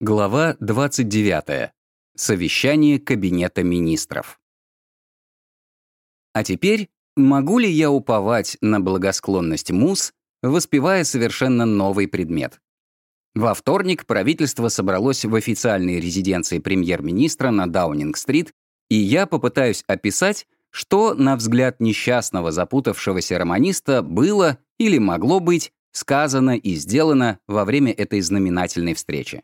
Глава 29. Совещание Кабинета министров. А теперь, могу ли я уповать на благосклонность МУС, воспевая совершенно новый предмет? Во вторник правительство собралось в официальной резиденции премьер-министра на Даунинг-стрит, и я попытаюсь описать, что, на взгляд несчастного запутавшегося романиста, было или могло быть сказано и сделано во время этой знаменательной встречи.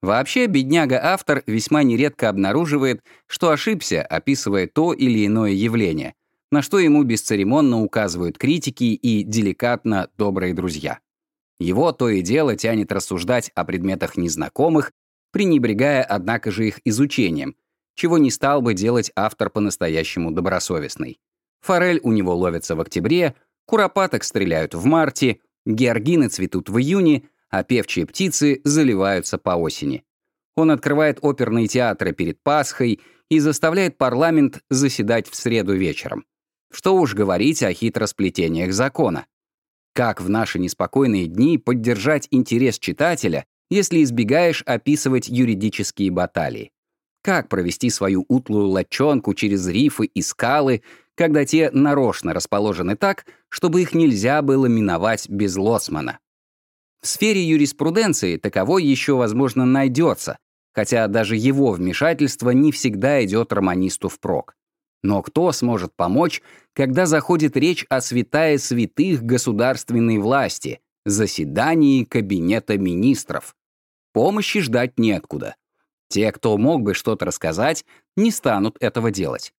Вообще, бедняга-автор весьма нередко обнаруживает, что ошибся, описывая то или иное явление, на что ему бесцеремонно указывают критики и деликатно добрые друзья. Его то и дело тянет рассуждать о предметах незнакомых, пренебрегая, однако же, их изучением, чего не стал бы делать автор по-настоящему добросовестный. Форель у него ловится в октябре, куропаток стреляют в марте, георгины цветут в июне — а певчие птицы заливаются по осени. Он открывает оперные театры перед Пасхой и заставляет парламент заседать в среду вечером. Что уж говорить о хитросплетениях закона. Как в наши неспокойные дни поддержать интерес читателя, если избегаешь описывать юридические баталии? Как провести свою утлую лочонку через рифы и скалы, когда те нарочно расположены так, чтобы их нельзя было миновать без лоцмана? В сфере юриспруденции таковой еще, возможно, найдется, хотя даже его вмешательство не всегда идет романисту впрок. Но кто сможет помочь, когда заходит речь о святая святых государственной власти, заседании Кабинета министров? Помощи ждать неоткуда. Те, кто мог бы что-то рассказать, не станут этого делать.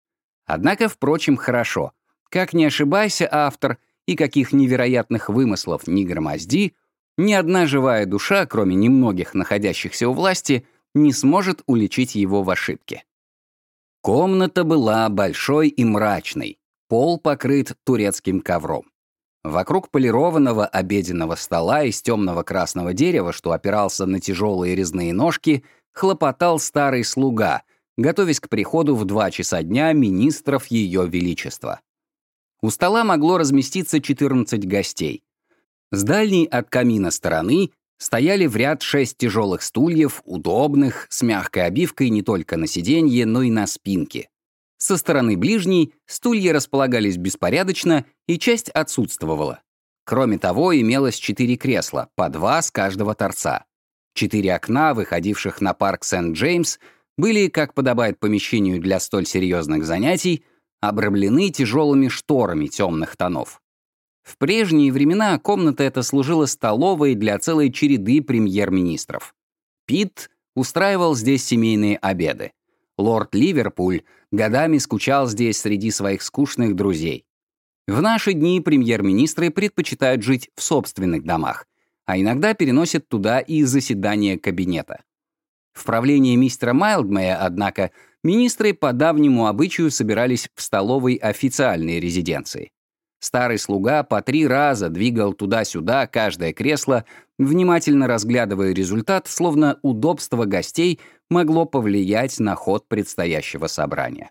Однако, впрочем, хорошо. Как не ошибайся, автор, и каких невероятных вымыслов не громозди — ни одна живая душа, кроме немногих находящихся у власти, не сможет уличить его в ошибке. Комната была большой и мрачной, пол покрыт турецким ковром. Вокруг полированного обеденного стола из темного красного дерева, что опирался на тяжелые резные ножки, хлопотал старый слуга, готовясь к приходу в два часа дня министров Ее Величества. У стола могло разместиться 14 гостей. С дальней от камина стороны стояли в ряд шесть тяжелых стульев, удобных, с мягкой обивкой не только на сиденье, но и на спинке. Со стороны ближней стулья располагались беспорядочно, и часть отсутствовала. Кроме того, имелось четыре кресла, по два с каждого торца. Четыре окна, выходивших на парк Сент-Джеймс, были, как подобает помещению для столь серьезных занятий, обрамлены тяжелыми шторами темных тонов. В прежние времена комната эта служила столовой для целой череды премьер-министров. Пит устраивал здесь семейные обеды. Лорд Ливерпуль годами скучал здесь среди своих скучных друзей. В наши дни премьер-министры предпочитают жить в собственных домах, а иногда переносят туда и заседания кабинета. В правлении мистера Майлдмея, однако, министры по давнему обычаю собирались в столовой официальной резиденции. Старый слуга по три раза двигал туда-сюда каждое кресло, внимательно разглядывая результат, словно удобство гостей могло повлиять на ход предстоящего собрания.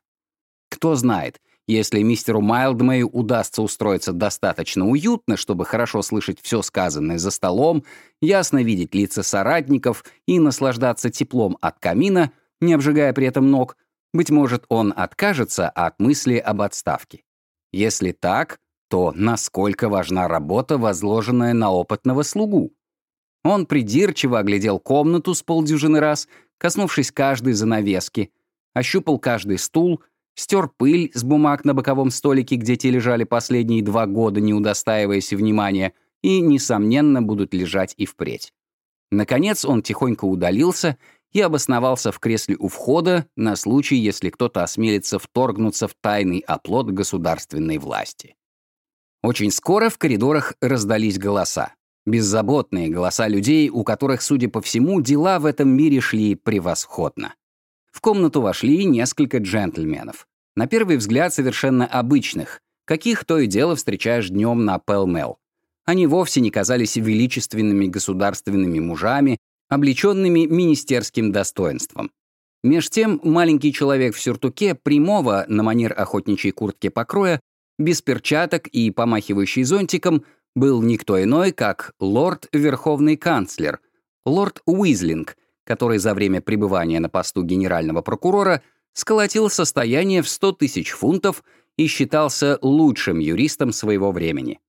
Кто знает, если мистеру Майлдмею удастся устроиться достаточно уютно, чтобы хорошо слышать все сказанное за столом, ясно видеть лица соратников и наслаждаться теплом от камина, не обжигая при этом ног, быть может, он откажется от мысли об отставке. Если так, то насколько важна работа, возложенная на опытного слугу. Он придирчиво оглядел комнату с полдюжины раз, коснувшись каждой занавески, ощупал каждый стул, стер пыль с бумаг на боковом столике, где те лежали последние два года, не удостаиваясь внимания, и, несомненно, будут лежать и впредь. Наконец он тихонько удалился и обосновался в кресле у входа на случай, если кто-то осмелится вторгнуться в тайный оплот государственной власти. Очень скоро в коридорах раздались голоса. Беззаботные голоса людей, у которых, судя по всему, дела в этом мире шли превосходно. В комнату вошли несколько джентльменов. На первый взгляд совершенно обычных, каких то и дело встречаешь днем на Пелмел. Они вовсе не казались величественными государственными мужами, облеченными министерским достоинством. Меж тем, маленький человек в сюртуке прямого, на манер охотничьей куртки покроя, без перчаток и помахивающий зонтиком, был никто иной, как лорд-верховный канцлер, лорд Уизлинг, который за время пребывания на посту генерального прокурора сколотил состояние в 100 тысяч фунтов и считался лучшим юристом своего времени.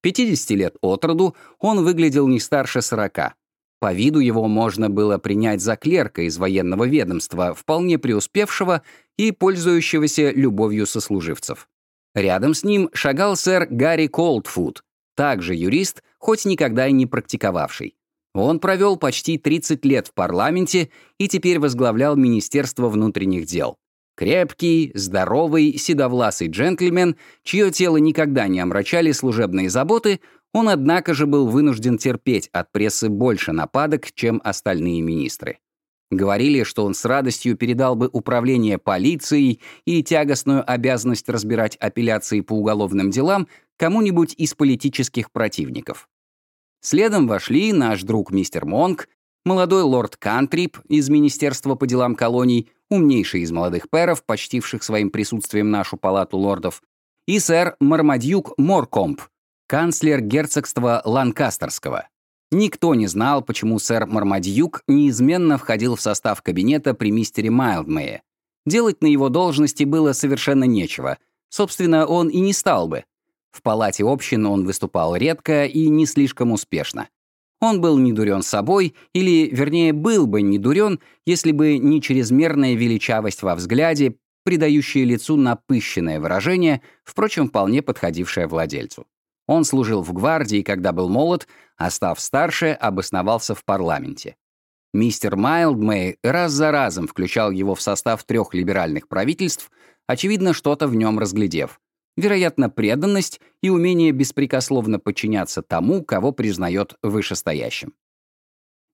50 лет от роду он выглядел не старше 40. По виду его можно было принять за клерка из военного ведомства, вполне преуспевшего и пользующегося любовью сослуживцев. Рядом с ним шагал сэр Гарри Колдфуд, также юрист, хоть никогда и не практиковавший. Он провел почти 30 лет в парламенте и теперь возглавлял Министерство внутренних дел. Крепкий, здоровый, седовласый джентльмен, чье тело никогда не омрачали служебные заботы, он, однако же, был вынужден терпеть от прессы больше нападок, чем остальные министры. Говорили, что он с радостью передал бы управление полицией и тягостную обязанность разбирать апелляции по уголовным делам кому-нибудь из политических противников. Следом вошли наш друг мистер Монк, молодой лорд Кантрип из Министерства по делам колоний, умнейший из молодых пэров, почтивших своим присутствием нашу палату лордов, и сэр Мармадьюк Моркомп, канцлер герцогства Ланкастерского. Никто не знал, почему сэр Мармадьюк неизменно входил в состав кабинета при мистере Майлдмее. Делать на его должности было совершенно нечего. Собственно, он и не стал бы. В палате общин он выступал редко и не слишком успешно. Он был не дурен собой, или, вернее, был бы не дурен, если бы не чрезмерная величавость во взгляде, придающая лицу напыщенное выражение, впрочем, вполне подходившее владельцу. Он служил в гвардии, когда был молод, а став старше, обосновался в парламенте. Мистер Майлдмей раз за разом включал его в состав трех либеральных правительств, очевидно, что-то в нем разглядев. Вероятно, преданность и умение беспрекословно подчиняться тому, кого признает вышестоящим.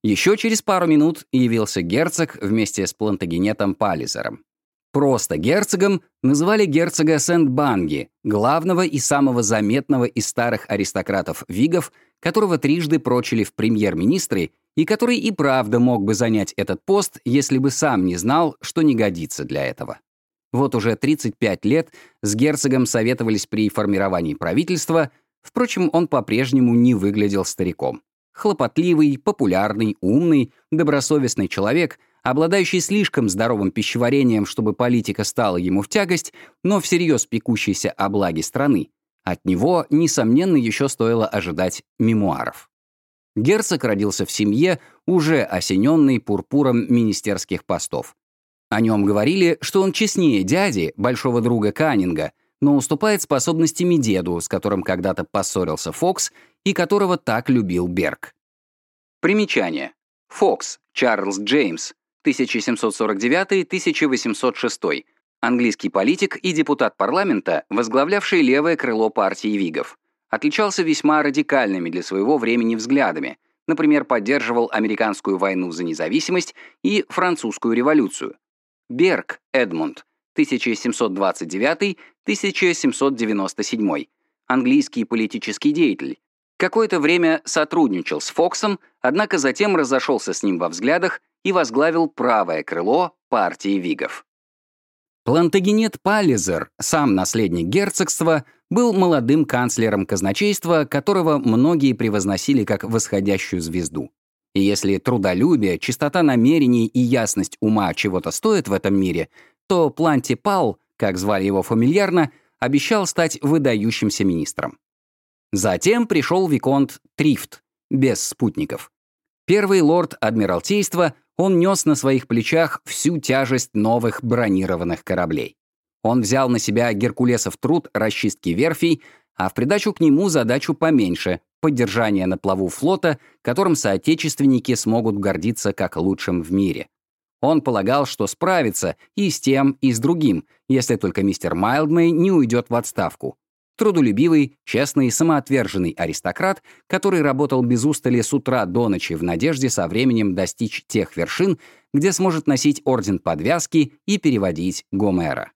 Еще через пару минут явился герцог вместе с плантагенетом Паллизером. Просто герцогом называли герцога Сент-Банги, главного и самого заметного из старых аристократов Вигов, которого трижды прочили в премьер-министры и который и правда мог бы занять этот пост, если бы сам не знал, что не годится для этого. Вот уже 35 лет с герцогом советовались при формировании правительства, впрочем, он по-прежнему не выглядел стариком. Хлопотливый, популярный, умный, добросовестный человек — обладающий слишком здоровым пищеварением, чтобы политика стала ему в тягость, но всерьез пекущийся о благе страны, от него, несомненно, еще стоило ожидать мемуаров. Герцог родился в семье, уже осененной пурпуром министерских постов. О нем говорили, что он честнее дяди, большого друга Каннинга, но уступает способностями деду, с которым когда-то поссорился Фокс и которого так любил Берг. Примечание. Фокс, Чарльз Джеймс, 1749-1806, английский политик и депутат парламента, возглавлявший левое крыло партии Вигов. Отличался весьма радикальными для своего времени взглядами, например, поддерживал американскую войну за независимость и французскую революцию. Берг Эдмунд, 1729-1797, английский политический деятель, Какое-то время сотрудничал с Фоксом, однако затем разошелся с ним во взглядах и возглавил правое крыло партии Вигов. Плантагенет Паллизер, сам наследник герцогства, был молодым канцлером казначейства, которого многие превозносили как восходящую звезду. И если трудолюбие, чистота намерений и ясность ума чего-то стоят в этом мире, то Планти Пал, как звали его фамильярно, обещал стать выдающимся министром. Затем пришел Виконт Трифт, без спутников. Первый лорд Адмиралтейства, он нес на своих плечах всю тяжесть новых бронированных кораблей. Он взял на себя Геркулесов труд расчистки верфей, а в придачу к нему задачу поменьше — поддержание на плаву флота, которым соотечественники смогут гордиться как лучшим в мире. Он полагал, что справится и с тем, и с другим, если только мистер Майлдмей не уйдет в отставку, трудолюбивый, честный, самоотверженный аристократ, который работал без устали с утра до ночи в надежде со временем достичь тех вершин, где сможет носить орден подвязки и переводить Гомера.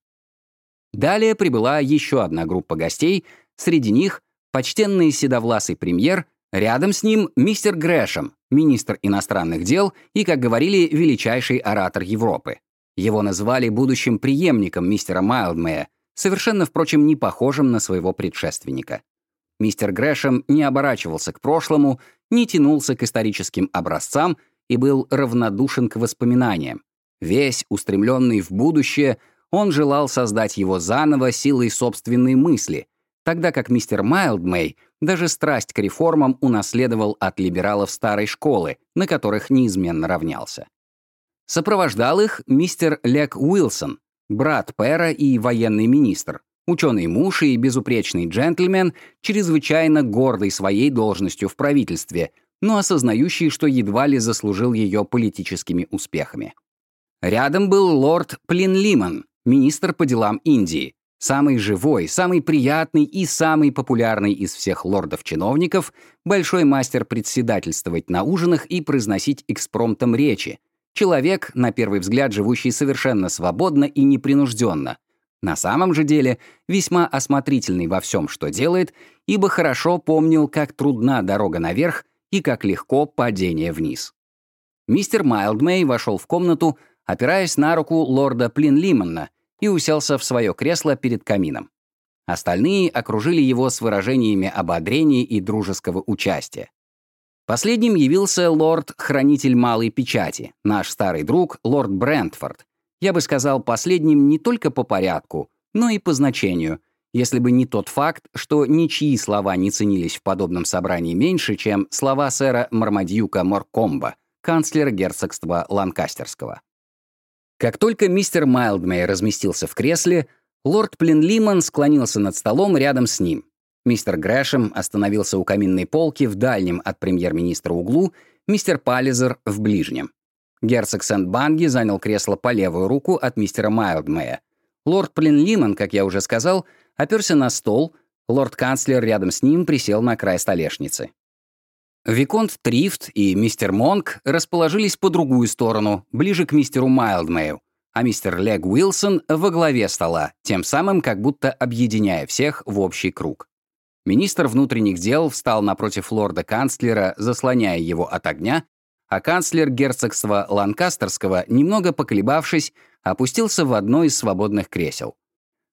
Далее прибыла еще одна группа гостей, среди них почтенный седовласый премьер, рядом с ним мистер Грэшем, министр иностранных дел и, как говорили, величайший оратор Европы. Его называли будущим преемником мистера Майлдмея, совершенно, впрочем, не похожим на своего предшественника. Мистер Грэшем не оборачивался к прошлому, не тянулся к историческим образцам и был равнодушен к воспоминаниям. Весь устремленный в будущее, он желал создать его заново силой собственной мысли, тогда как мистер Майлдмей даже страсть к реформам унаследовал от либералов старой школы, на которых неизменно равнялся. Сопровождал их мистер Лек Уилсон, брат Пэра и военный министр, ученый муж и безупречный джентльмен, чрезвычайно гордый своей должностью в правительстве, но осознающий, что едва ли заслужил ее политическими успехами. Рядом был лорд Плинлиман, министр по делам Индии, самый живой, самый приятный и самый популярный из всех лордов-чиновников, большой мастер председательствовать на ужинах и произносить экспромтом речи, человек, на первый взгляд, живущий совершенно свободно и непринужденно, на самом же деле весьма осмотрительный во всем, что делает, ибо хорошо помнил, как трудна дорога наверх и как легко падение вниз. Мистер Майлдмей вошел в комнату, опираясь на руку лорда Плинлимана, и уселся в свое кресло перед камином. Остальные окружили его с выражениями ободрения и дружеского участия. Последним явился лорд-хранитель малой печати, наш старый друг, лорд Брентфорд, я бы сказал последним не только по порядку, но и по значению, если бы не тот факт, что ничьи слова не ценились в подобном собрании меньше, чем слова сэра Мармадьюка Моркомба, канцлера герцогства Ланкастерского. Как только мистер Майлдмей разместился в кресле, лорд Плинлиман склонился над столом рядом с ним. Мистер Грэшем остановился у каминной полки в дальнем от премьер-министра углу, мистер Паллизер — в ближнем. Герцог Сент-Банги занял кресло по левую руку от мистера Майлдмея. Лорд Плинлиман, как я уже сказал, оперся на стол, лорд-канцлер рядом с ним присел на край столешницы. Виконт Трифт и мистер Монк расположились по другую сторону, ближе к мистеру Майлдмею, а мистер Лег Уилсон во главе стола, тем самым как будто объединяя всех в общий круг. Министр внутренних дел встал напротив лорда-канцлера, заслоняя его от огня, а канцлер герцогства Ланкастерского, немного поколебавшись, опустился в одно из свободных кресел.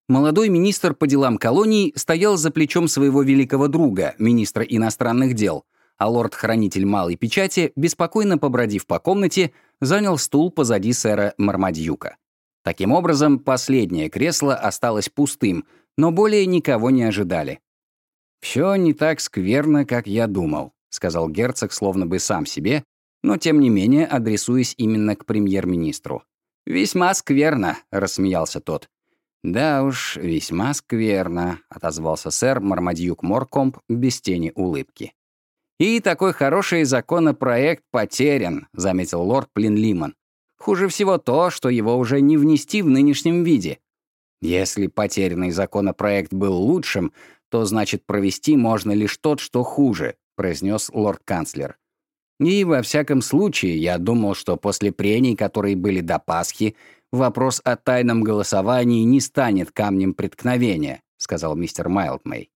Молодой министр по делам колоний стоял за плечом своего великого друга, министра иностранных дел, а лорд-хранитель малой печати, беспокойно побродив по комнате, занял стул позади сэра Мармадьюка. Таким образом, последнее кресло осталось пустым, но более никого не ожидали. «Все не так скверно, как я думал», — сказал герцог, словно бы сам себе, но тем не менее адресуясь именно к премьер-министру. «Весьма скверно», — рассмеялся тот. «Да уж, весьма скверно», — отозвался сэр Мармадьюк Моркомп без тени улыбки. «И такой хороший законопроект потерян», — заметил лорд Плинлиман. «Хуже всего то, что его уже не внести в нынешнем виде. Если потерянный законопроект был лучшим, то значит провести можно лишь тот, что хуже», — произнес лорд-канцлер. И, во всяком случае, я думал, что после прений, которые были до Пасхи, вопрос о тайном голосовании не станет камнем преткновения», — сказал мистер Майлдмей.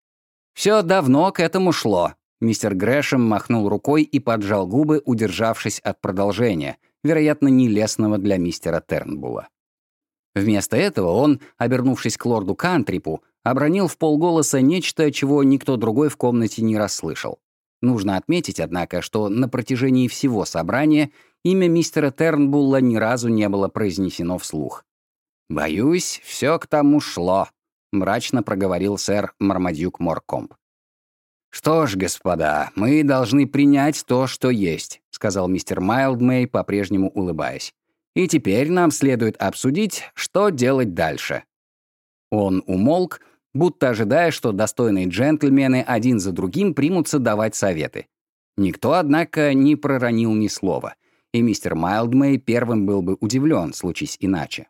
«Все давно к этому шло». Мистер Грэшем махнул рукой и поджал губы, удержавшись от продолжения, вероятно, нелестного для мистера Тернбула. Вместо этого он, обернувшись к лорду Кантрипу, обронил в полголоса нечто, чего никто другой в комнате не расслышал. Нужно отметить, однако, что на протяжении всего собрания имя мистера Тернбулла ни разу не было произнесено вслух. «Боюсь, все к тому шло», — мрачно проговорил сэр Мармадюк Моркомп. «Что ж, господа, мы должны принять то, что есть», — сказал мистер Майлдмей, по-прежнему улыбаясь. «И теперь нам следует обсудить, что делать дальше». Он умолк, — будто ожидая, что достойные джентльмены один за другим примутся давать советы. Никто, однако, не проронил ни слова, и мистер Майлдмей первым был бы удивлен, случись иначе.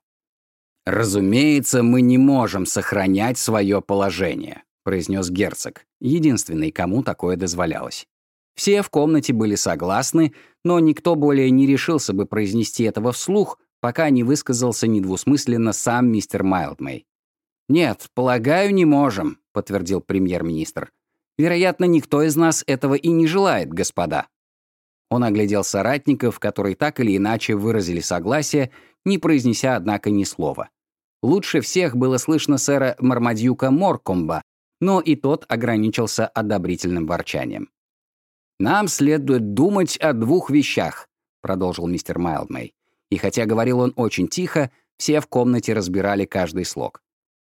«Разумеется, мы не можем сохранять свое положение», произнес герцог, единственный, кому такое дозволялось. Все в комнате были согласны, но никто более не решился бы произнести этого вслух, пока не высказался недвусмысленно сам мистер Майлдмей. «Нет, полагаю, не можем», — подтвердил премьер-министр. «Вероятно, никто из нас этого и не желает, господа». Он оглядел соратников, которые так или иначе выразили согласие, не произнеся, однако, ни слова. Лучше всех было слышно сэра Мармадьюка Моркомба, но и тот ограничился одобрительным ворчанием. «Нам следует думать о двух вещах. продолжил мистер Майлдмей. И хотя говорил он очень тихо, все в комнате разбирали каждый слог.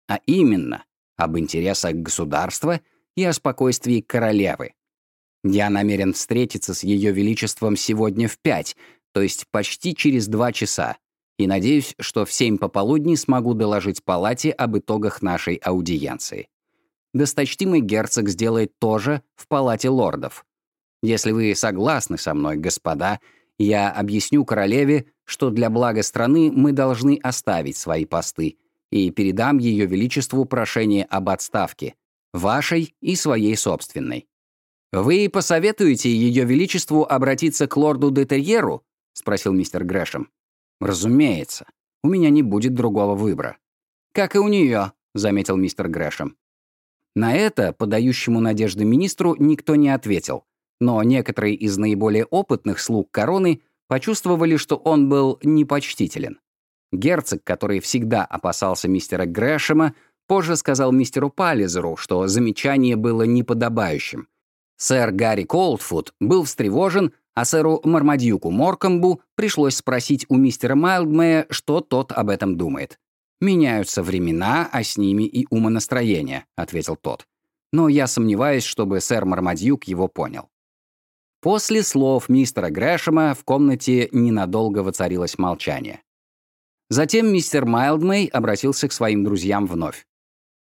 А именно, об интересах государства и о спокойствии королевы. Я намерен встретиться с Ее Величеством сегодня в пять, то есть почти через два часа, и надеюсь, что в семь пополудни смогу доложить палате об итогах нашей аудиенции. Досточтимый герцог сделает то же в палате лордов. Если вы согласны со мной, господа, я объясню королеве, что для блага страны мы должны оставить свои посты, и передам Ее Величеству прошение об отставке, вашей и своей собственной. «Вы посоветуете Ее Величеству обратиться к лорду Детерьеру?» — спросил мистер Грэшем. «Разумеется. У меня не будет другого выбора». «Как и у нее», — заметил мистер Грэшем. На это подающему надежды министру никто не ответил, но некоторые из наиболее опытных слуг короны почувствовали, что он был непочтителен. Герцог, который всегда опасался мистера Грэшема, позже сказал мистеру Паллизеру, что замечание было неподобающим. Сэр Гарри Колдфуд был встревожен, а сэру Мармадьюку Моркомбу пришлось спросить у мистера Майлдмея, что тот об этом думает. «Меняются времена, а с ними и умонастроение», — ответил тот. Но я сомневаюсь, чтобы сэр Мармадьюк его понял. После слов мистера Грэшема в комнате ненадолго воцарилось молчание. Затем мистер Майлдмей обратился к своим друзьям вновь.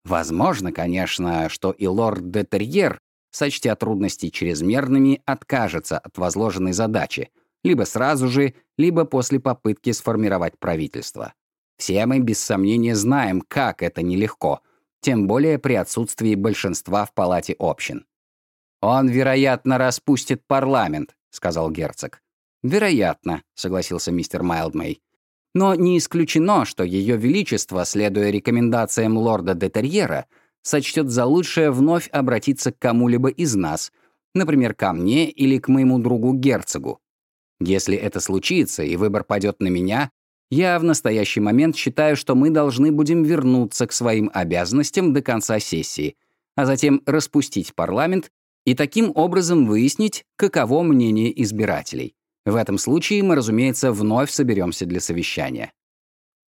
Возможно, конечно, что и лорд де Терьер, сочтя трудности чрезмерными, откажется от возложенной задачи, либо сразу же, либо после попытки сформировать правительство. Все мы без сомнения знаем, как это нелегко, тем более при отсутствии большинства в палате общин. «Он, вероятно, распустит парламент», — сказал герцог. «Вероятно», — согласился мистер Майлдмей. «Но не исключено, что Ее Величество, следуя рекомендациям лорда де Терьера, сочтет за лучшее вновь обратиться к кому-либо из нас, например, ко мне или к моему другу-герцогу. Если это случится, и выбор падет на меня, я в настоящий момент считаю, что мы должны будем вернуться к своим обязанностям до конца сессии, а затем распустить парламент и таким образом выяснить, каково мнение избирателей. В этом случае мы, разумеется, вновь соберемся для совещания.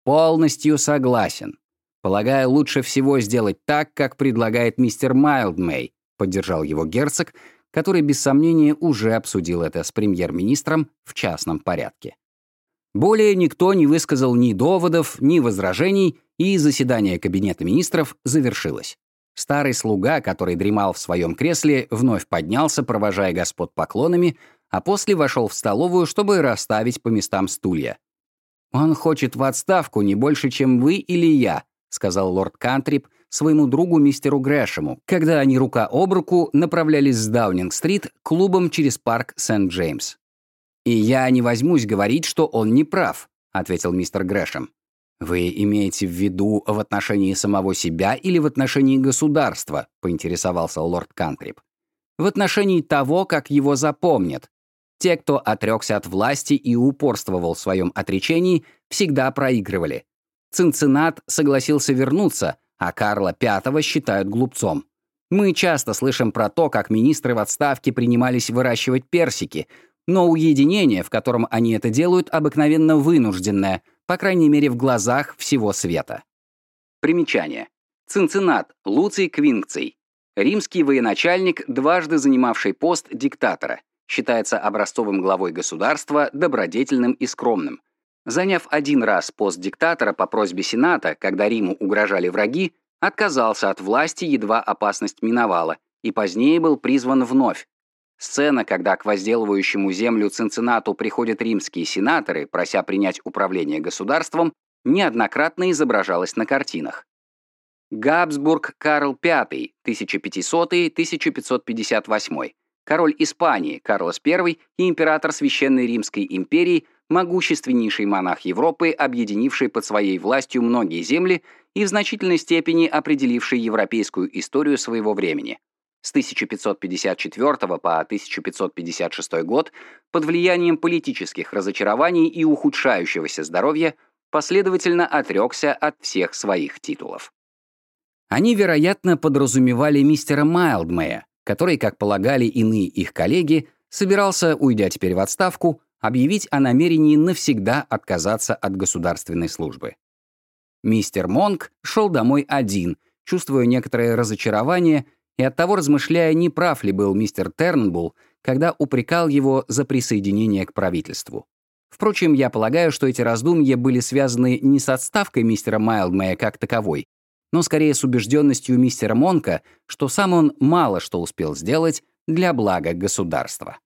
Полностью согласен. Полагаю, лучше всего сделать так, как предлагает мистер Майлдмей, поддержал его герцог, который без сомнения уже обсудил это с премьер-министром в частном порядке. Более никто не высказал ни доводов, ни возражений, и заседание Кабинета министров завершилось. Старый слуга, который дремал в своем кресле, вновь поднялся, провожая господ поклонами, а после вошел в столовую, чтобы расставить по местам стулья. «Он хочет в отставку не больше, чем вы или я», сказал лорд Кантрип своему другу мистеру Грэшему, когда они рука об руку направлялись с Даунинг-стрит клубом через парк Сент-Джеймс. «И я не возьмусь говорить, что он не прав», ответил мистер Грэшем. «Вы имеете в виду в отношении самого себя или в отношении государства?» — поинтересовался лорд Кантрип. «В отношении того, как его запомнят. Те, кто отрекся от власти и упорствовал в своем отречении, всегда проигрывали. Цинциннат согласился вернуться, а Карла V считают глупцом. Мы часто слышим про то, как министры в отставке принимались выращивать персики, но уединение, в котором они это делают, обыкновенно вынужденное — по крайней мере в глазах всего света. Примечание. Цинциннат, Луций Квинкций. Римский военачальник, дважды занимавший пост диктатора. Считается образцовым главой государства, добродетельным и скромным. Заняв один раз пост диктатора по просьбе Сената, когда Риму угрожали враги, отказался от власти, едва опасность миновала, и позднее был призван вновь, Сцена, когда к возделывающему землю Цинциннату приходят римские сенаторы, прося принять управление государством, неоднократно изображалась на картинах. Габсбург Карл V, 1500-1558, король Испании Карлос I и император Священной Римской империи, могущественнейший монарх Европы, объединивший под своей властью многие земли и в значительной степени определивший европейскую историю своего времени с 1554 по 1556 год под влиянием политических разочарований и ухудшающегося здоровья последовательно отрекся от всех своих титулов. Они, вероятно, подразумевали мистера Майлдмея, который, как полагали иные их коллеги, собирался, уйдя теперь в отставку, объявить о намерении навсегда отказаться от государственной службы. Мистер Монк шел домой один, чувствуя некоторое разочарование и оттого размышляя, не прав ли был мистер Тернбулл, когда упрекал его за присоединение к правительству. Впрочем, я полагаю, что эти раздумья были связаны не с отставкой мистера Майлдмэя как таковой, но скорее с убежденностью мистера Монка, что сам он мало что успел сделать для блага государства.